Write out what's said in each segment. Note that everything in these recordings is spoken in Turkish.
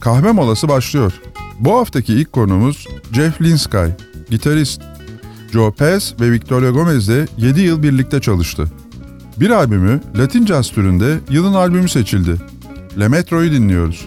Kahve molası başlıyor. Bu haftaki ilk konumuz Jeff Linskay, gitarist. Joe Pass ve Victoria Gomez'le 7 yıl birlikte çalıştı. Bir albümü Latin Jazz türünde yılın albümü seçildi. Le Metro'yu dinliyoruz.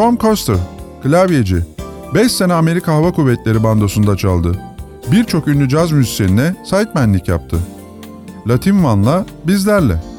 Tom Coster, klavyeci. 5 sene Amerika Hava Kuvvetleri bandosunda çaldı. Birçok ünlü caz müzisyenine sidemenlik yaptı. Latin Van'la bizlerle.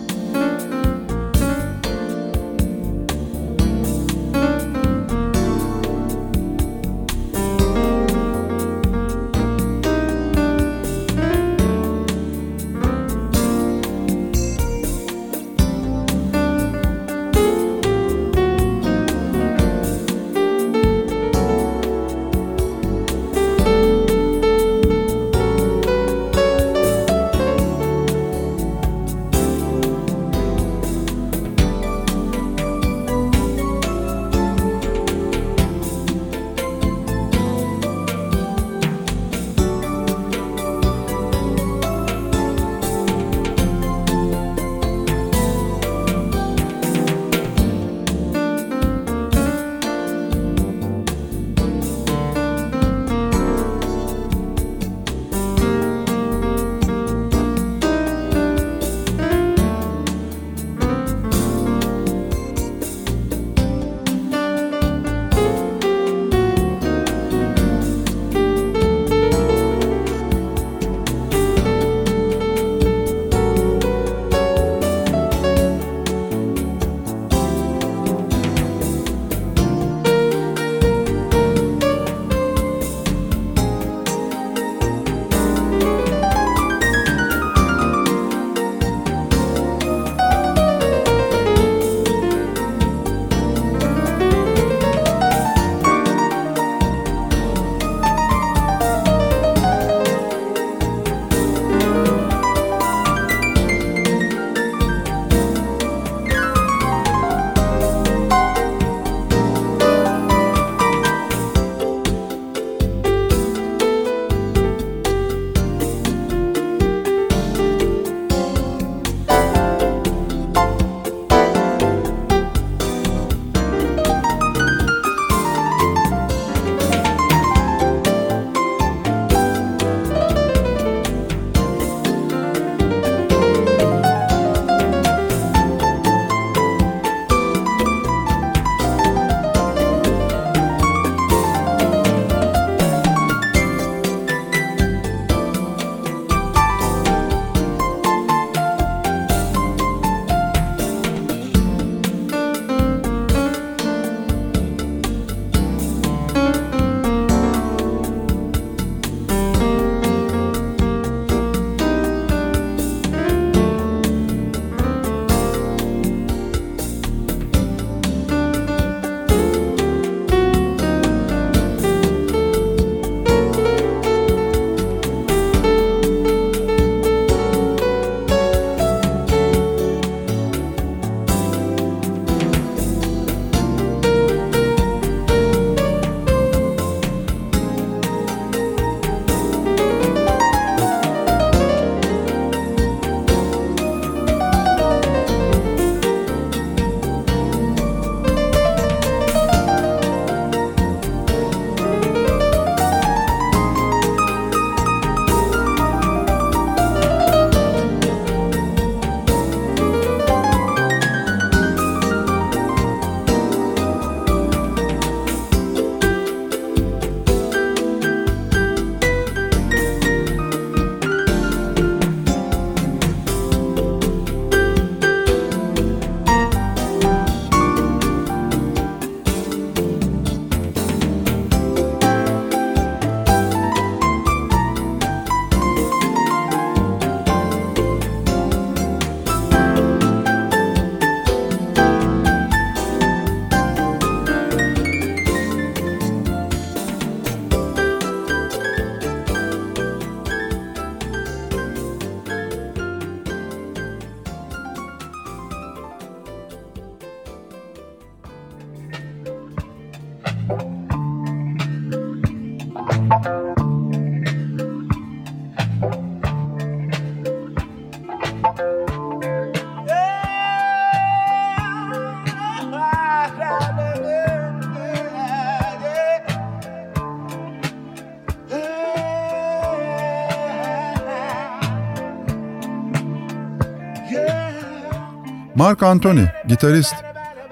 Mark Anthony, gitarist.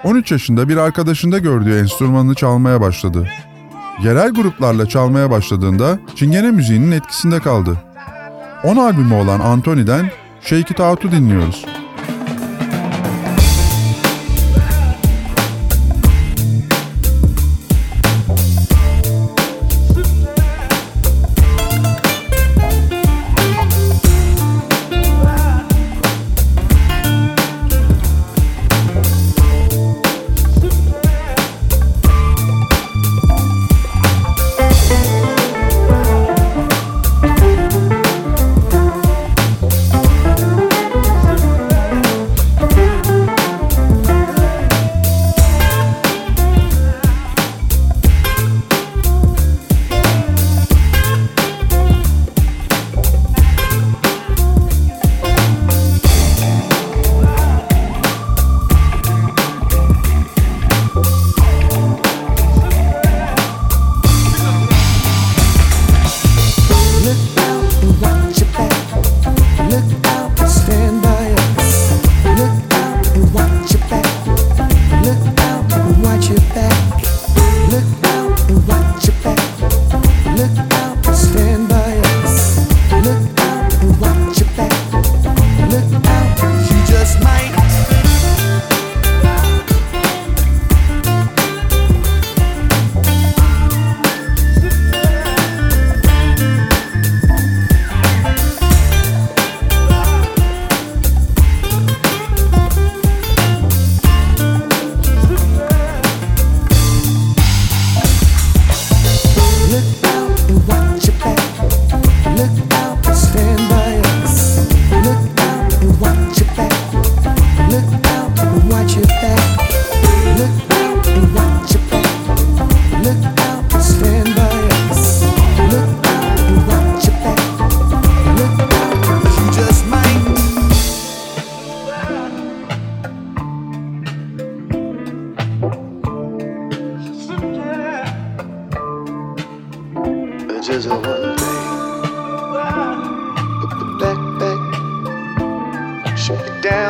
13 yaşında bir arkadaşında gördüğü enstrümanını çalmaya başladı. Yerel gruplarla çalmaya başladığında Çingene müziğinin etkisinde kaldı. 10 albümü olan Anthony'den Shake It Out'u dinliyoruz.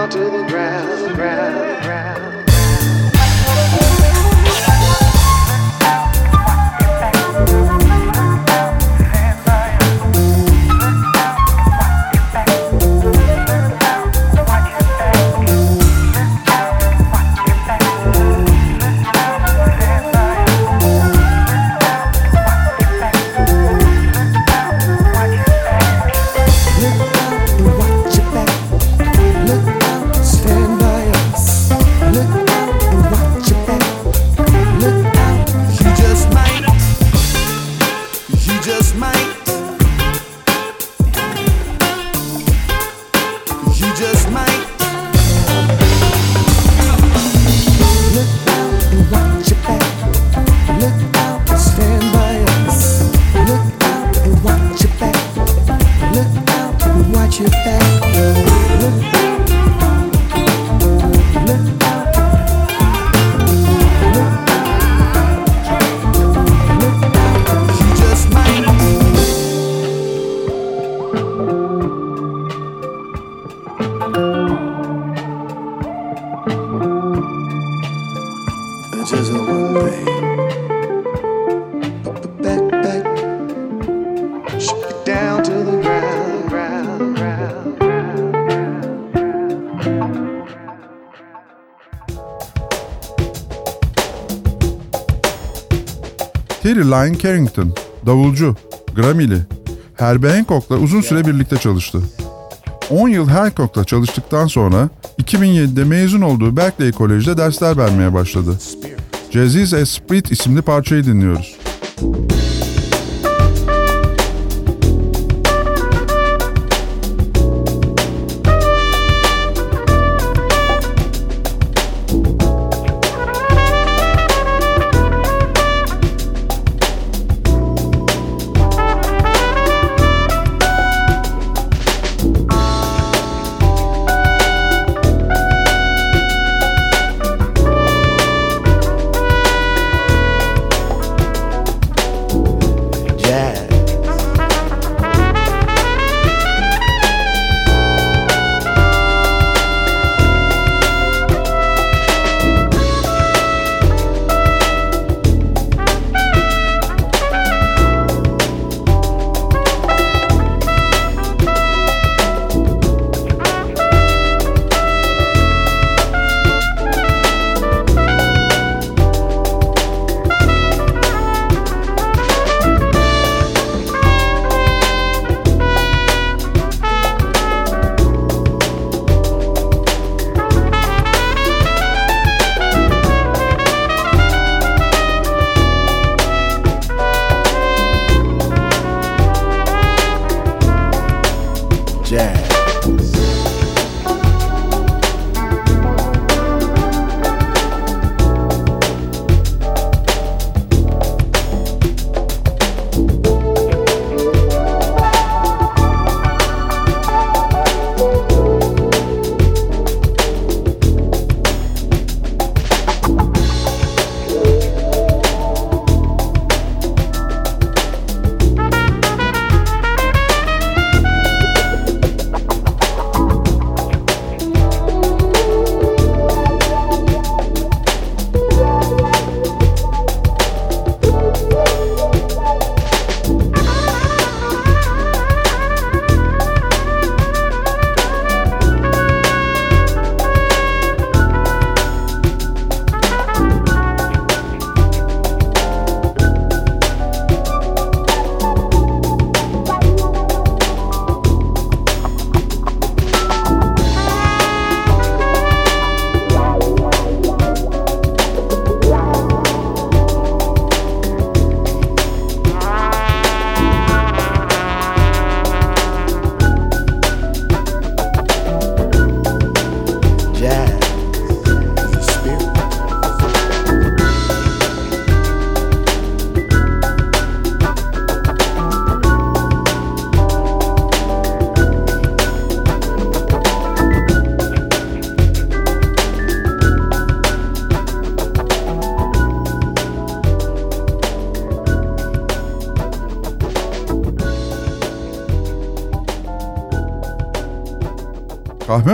to the ground, ground, ground. Terry Lyne Carrington, davulcu, Grammy'li. Herbie Hancock'la uzun süre birlikte çalıştı. 10 yıl Hancock'la çalıştıktan sonra 2007'de mezun olduğu Berkeley Kolej'de dersler vermeye başladı. Jazz Esprit isimli parçayı dinliyoruz. Kahve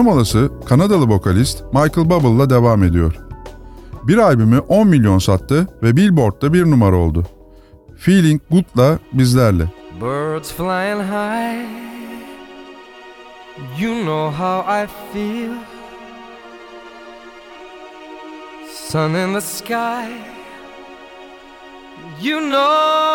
molası Kanadalı vokalist Michael Bubble'la devam ediyor. Bir albümü 10 milyon sattı ve Billboard'da bir numara oldu. Feeling Good'la bizlerle. Birds flying high, you know how I feel. Sun in the sky, you know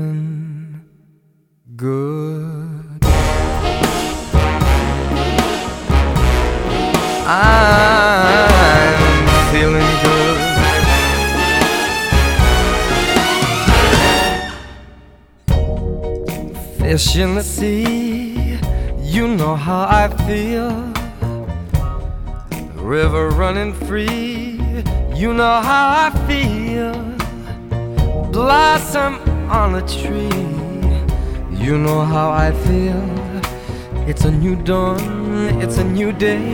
I'm feeling good. Fish in the sea, you know how I feel. River running free, you know how I feel. Blossom on a tree, you know how I feel. It's a new dawn, it's a new day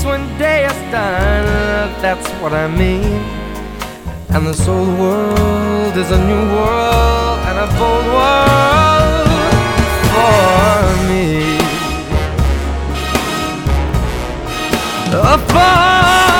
peace when day is done, that's what I mean. And this old world is a new world and a bold world for me. For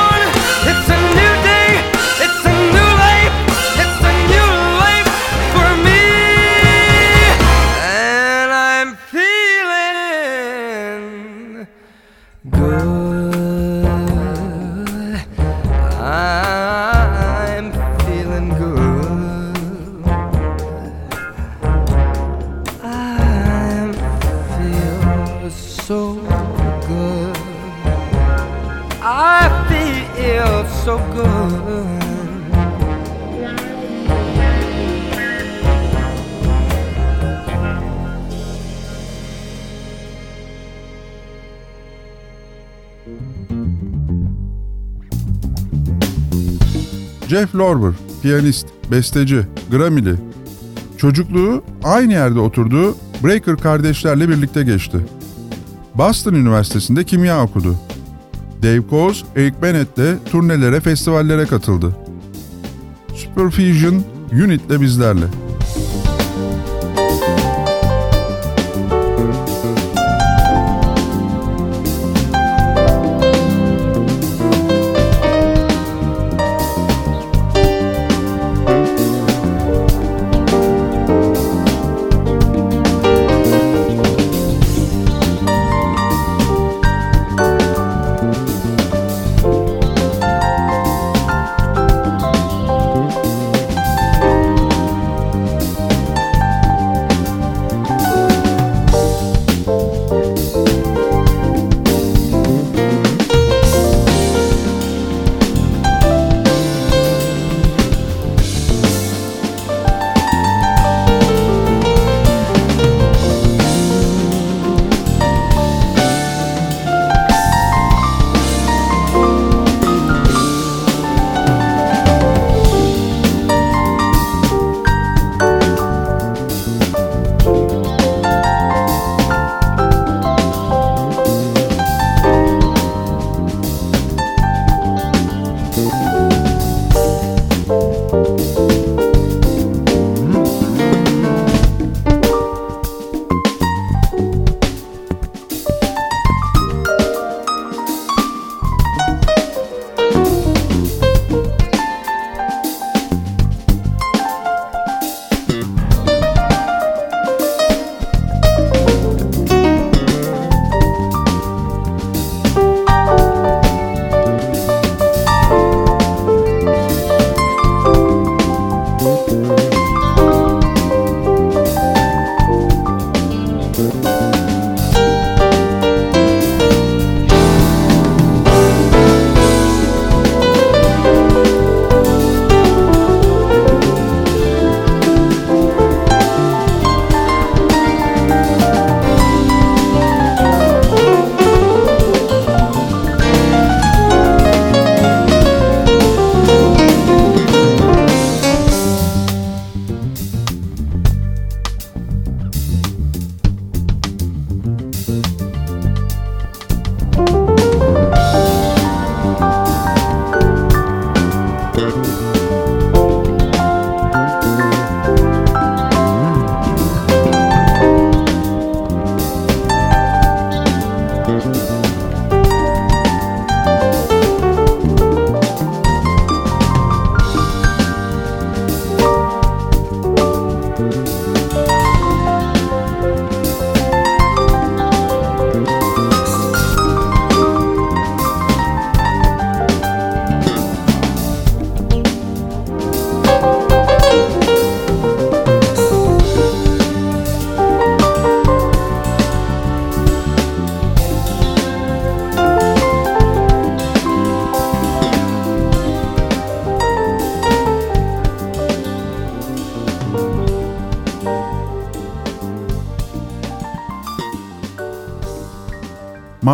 Jeff Lorber, piyanist, besteci, Grammy'li. Çocukluğu aynı yerde oturduğu Breaker kardeşlerle birlikte geçti. Boston Üniversitesi'nde kimya okudu. Dave Coase, Eric Bennett'le turnelere, festivallere katıldı. Superfusion Unit'le bizlerle.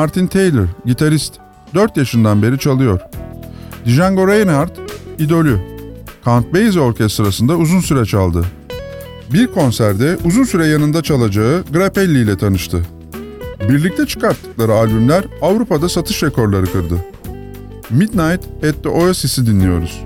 Martin Taylor, gitarist. 4 yaşından beri çalıyor. Django Reinhardt, idolü. Count Basie Orkestrası'nda uzun süre çaldı. Bir konserde uzun süre yanında çalacağı Grappelli ile tanıştı. Birlikte çıkarttıkları albümler Avrupa'da satış rekorları kırdı. Midnight at the Oasis'i dinliyoruz.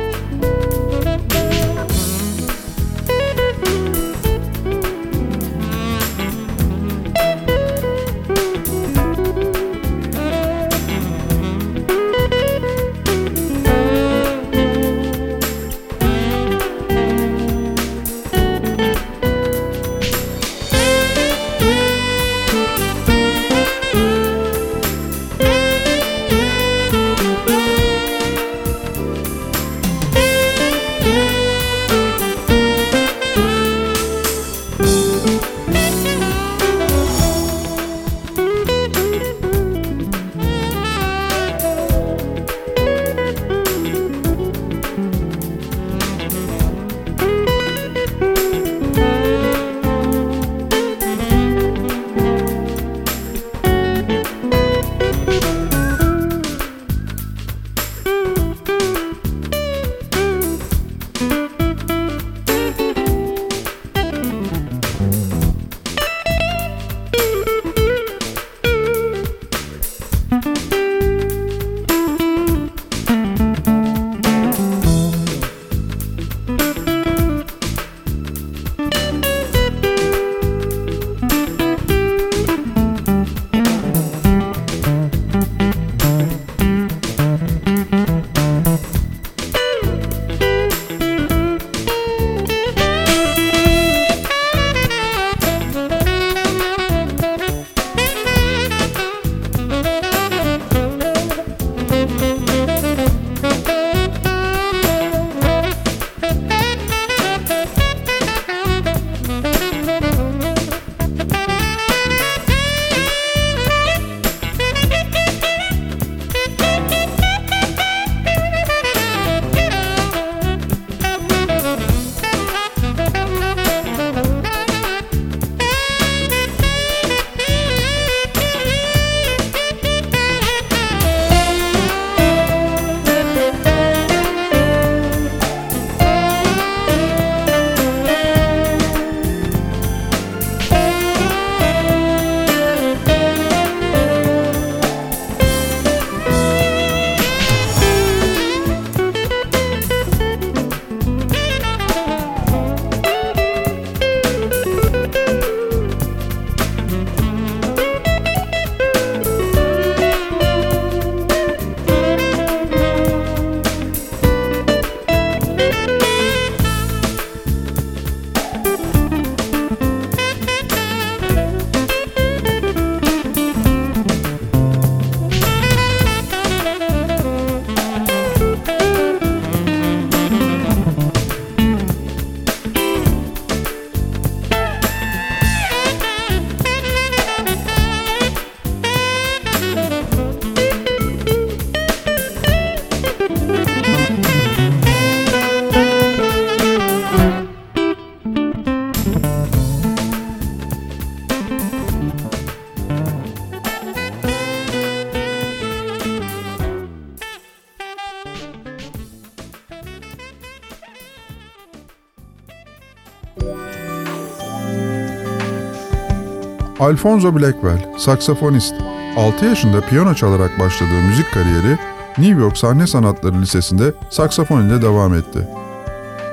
Alfonso Blackwell, saksafonist. 6 yaşında piyano çalarak başladığı müzik kariyeri New York Sahne Sanatları Lisesi'nde saksafon ile devam etti.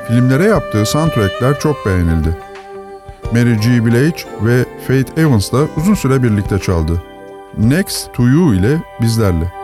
Filmlere yaptığı soundtrackler çok beğenildi. Mary G. Blige ve Faith Evans'la uzun süre birlikte çaldı. Next to You ile bizlerle.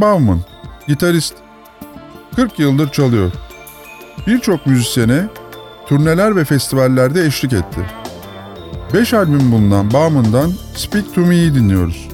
Bauman, gitarist. 40 yıldır çalıyor. Birçok müzisyene turneler ve festivallerde eşlik etti. 5 albüm bulunan Bauman'dan Speak To Me'yi dinliyoruz.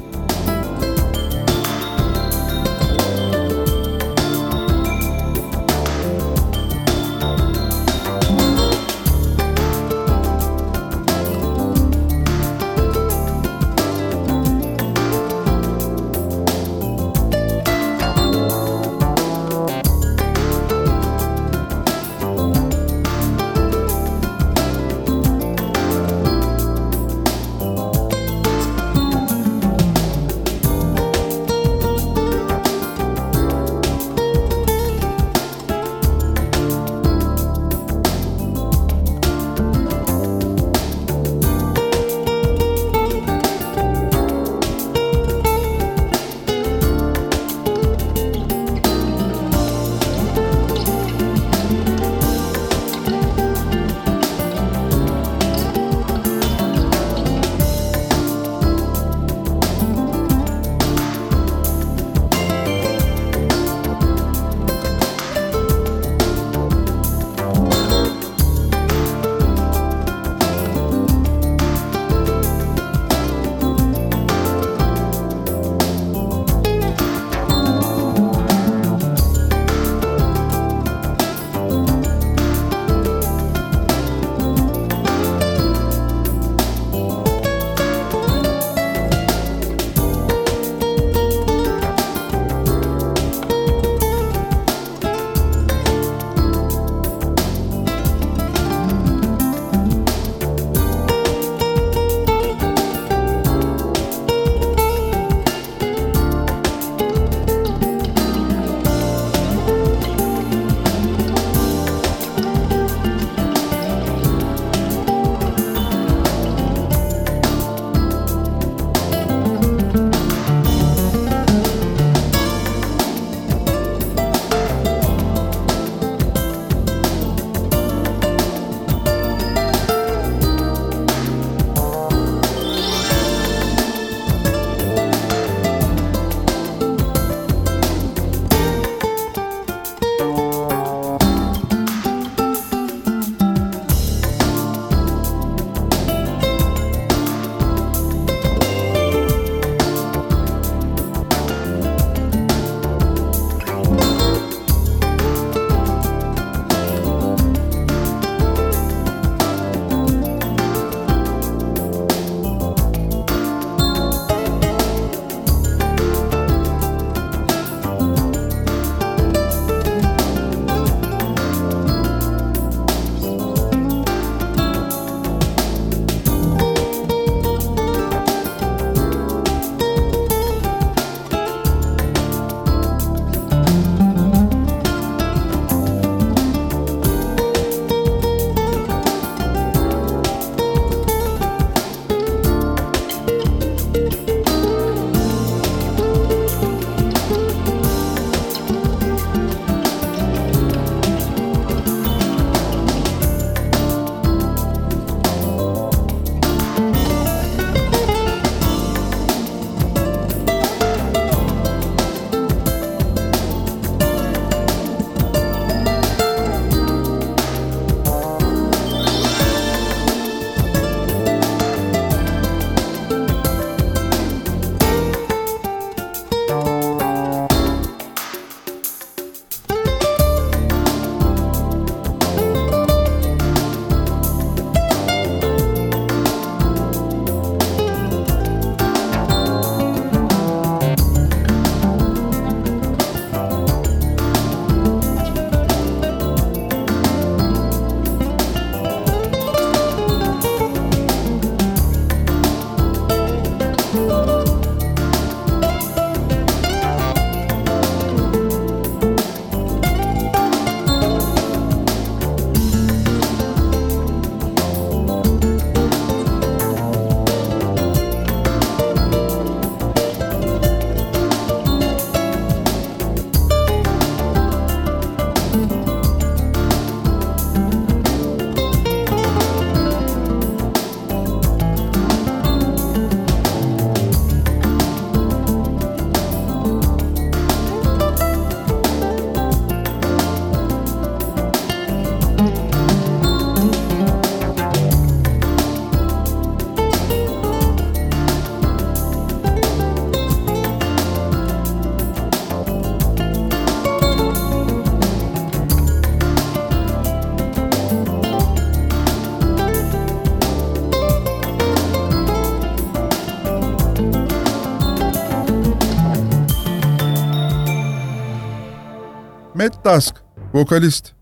Dusk, vokalist.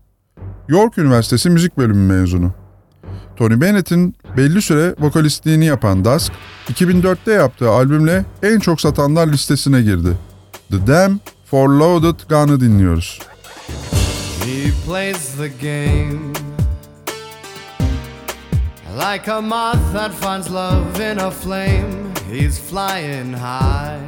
York Üniversitesi Müzik Bölümü mezunu. Tony Bennett'in belli süre vokalistliğini yapan Dusk, 2004'te yaptığı albümle en çok satanlar listesine girdi. The Damn for Loaded Gun'ı dinliyoruz. He plays the game like a moth that finds love in a flame. He's flying high,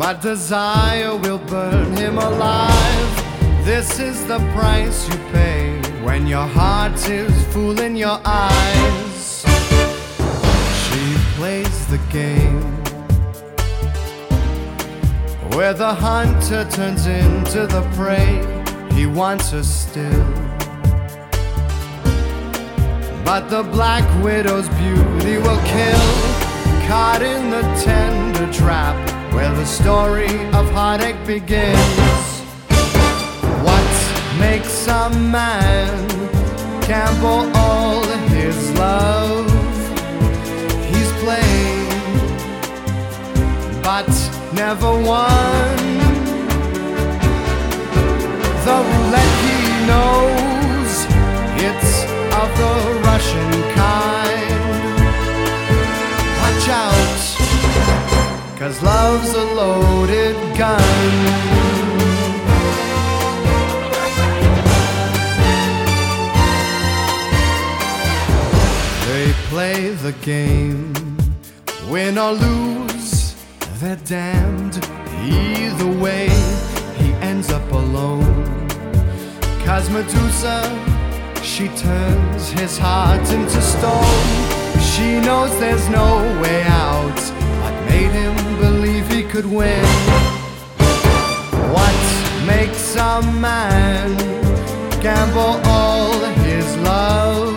but desire will burn him alive. This is the price you pay when your heart is fooling your eyes. She plays the game where the hunter turns into the prey. He wants her still. But the black widow's beauty will kill. Caught in the tender trap where the story of heartache begins. What makes a man gamble all his love? He's playing, but never won. The roulette he knows it's of the Russian kind. Cause love's a loaded gun. They play the game, win or lose, they're damned. Either way, he ends up alone. Cause Medusa, she turns his heart into stone. She knows there's no way out, made him believe he could win. What makes a man gamble all his love?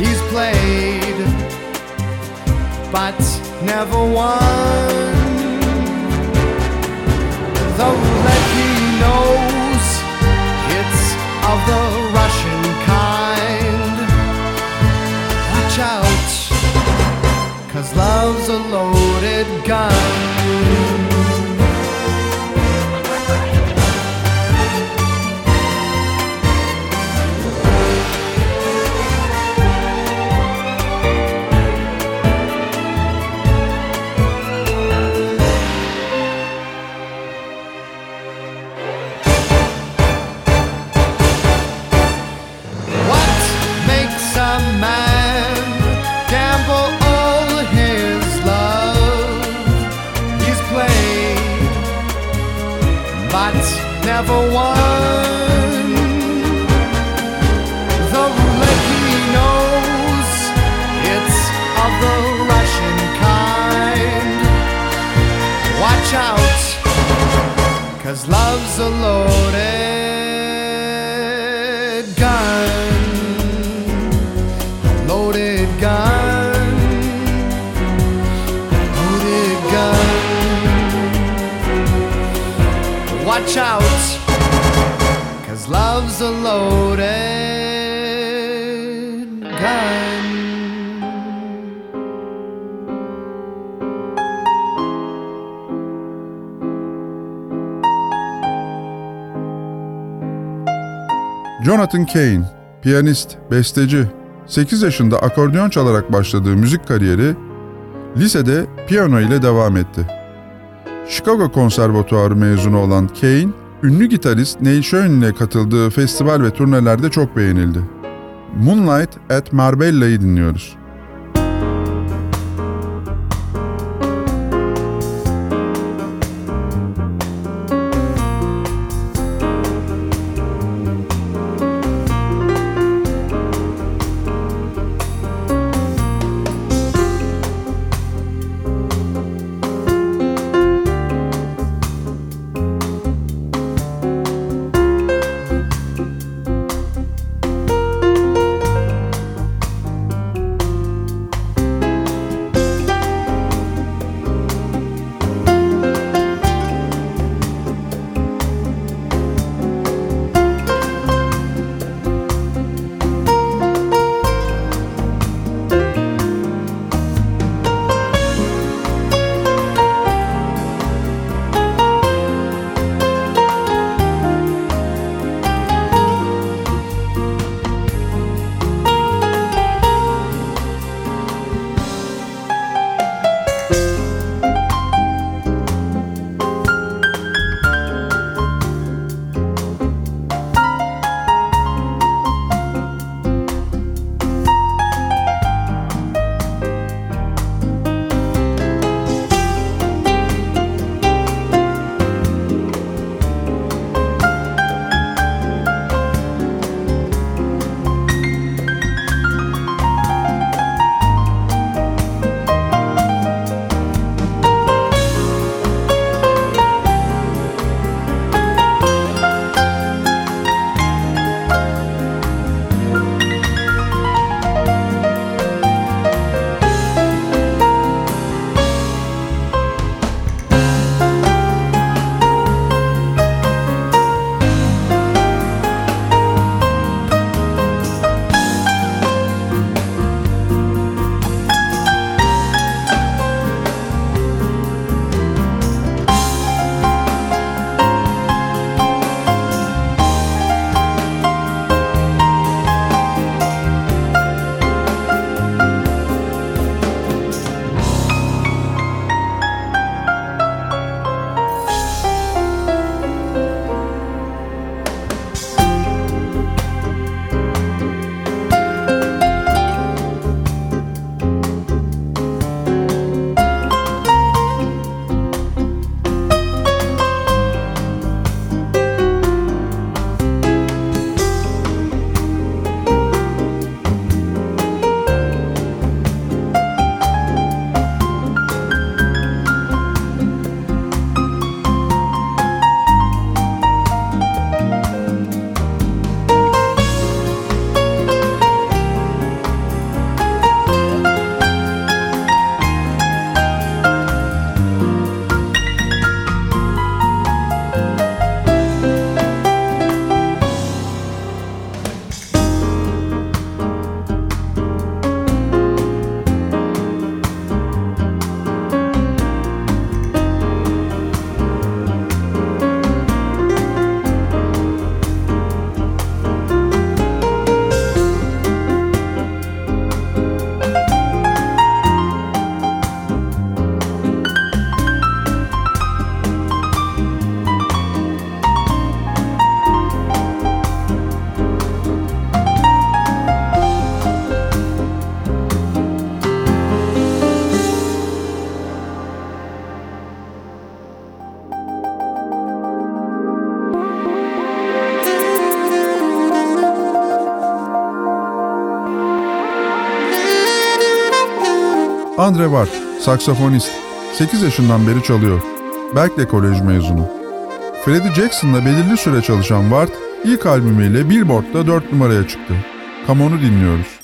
He's played, but never won. The roulette he knows, it's of the Russian kind. Watch out, cause love's a loaded gun. Jonathan Cain, piyanist, besteci, 8 yaşında akordeon çalarak başladığı müzik kariyeri lisede piyano ile devam etti. Chicago Konservatuarı mezunu olan Cain, ünlü gitarist Neil Schoen ile katıldığı festival ve turnelerde çok beğenildi. Moonlight at Marbella'yı dinliyoruz. Andre Ward, saksafonist. 8 yaşından beri çalıyor. Berkeley Kolej mezunu. Freddie Jackson'la belirli süre çalışan Ward, ilk albümüyle Billboard'da 4 numaraya çıktı. Come On'u dinliyoruz.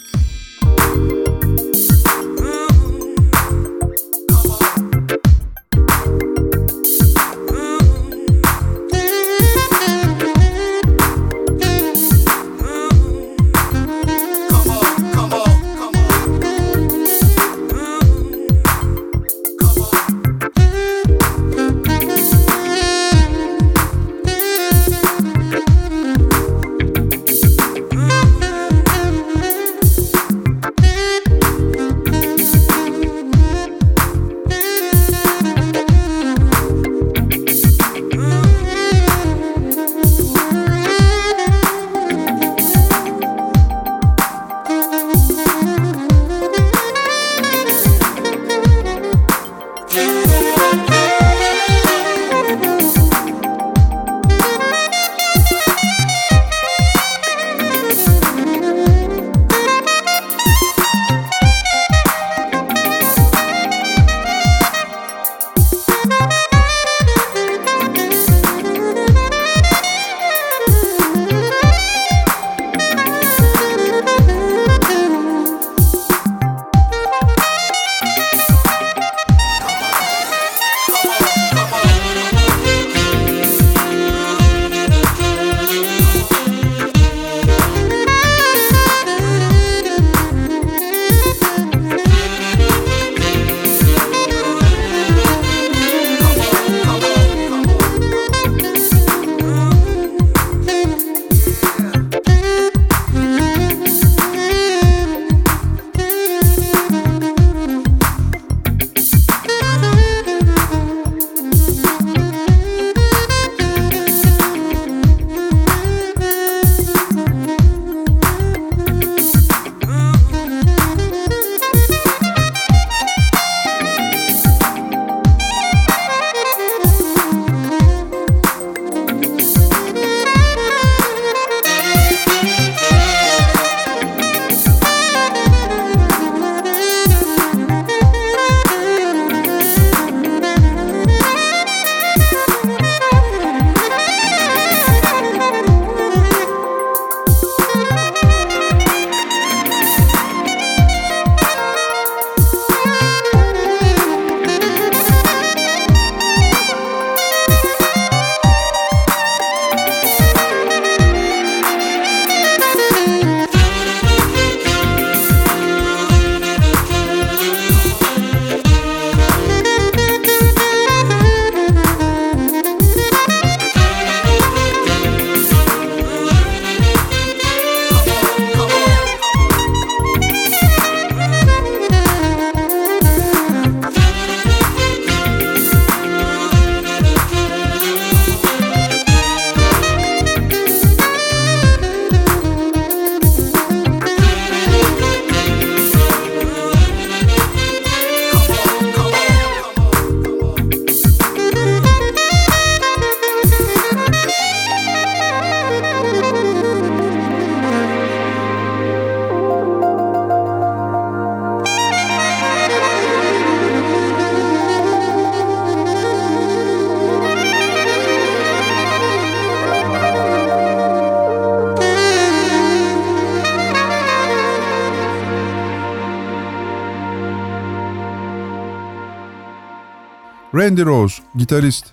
Randy Rose, gitarist.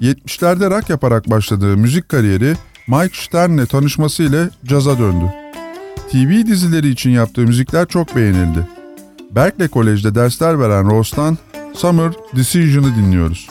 70'lerde rock yaparak başladığı müzik kariyeri Mike Stern'le tanışmasıyla caza döndü. TV dizileri için yaptığı müzikler çok beğenildi. Berkeley Kolej'de dersler veren Rose'tan Summer Decision'ı dinliyoruz.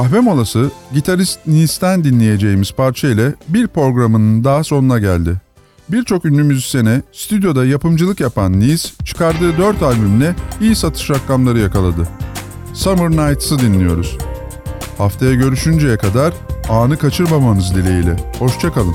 Kahve molası gitarist Nils'ten dinleyeceğimiz parça ile bir programının daha sonuna geldi. Birçok ünlü müzisyene stüdyoda yapımcılık yapan Nils çıkardığı 4 albümle iyi satış rakamları yakaladı. Summer Nights'ı dinliyoruz. Haftaya görüşünceye kadar anı kaçırmamanız dileğiyle. Hoşçakalın.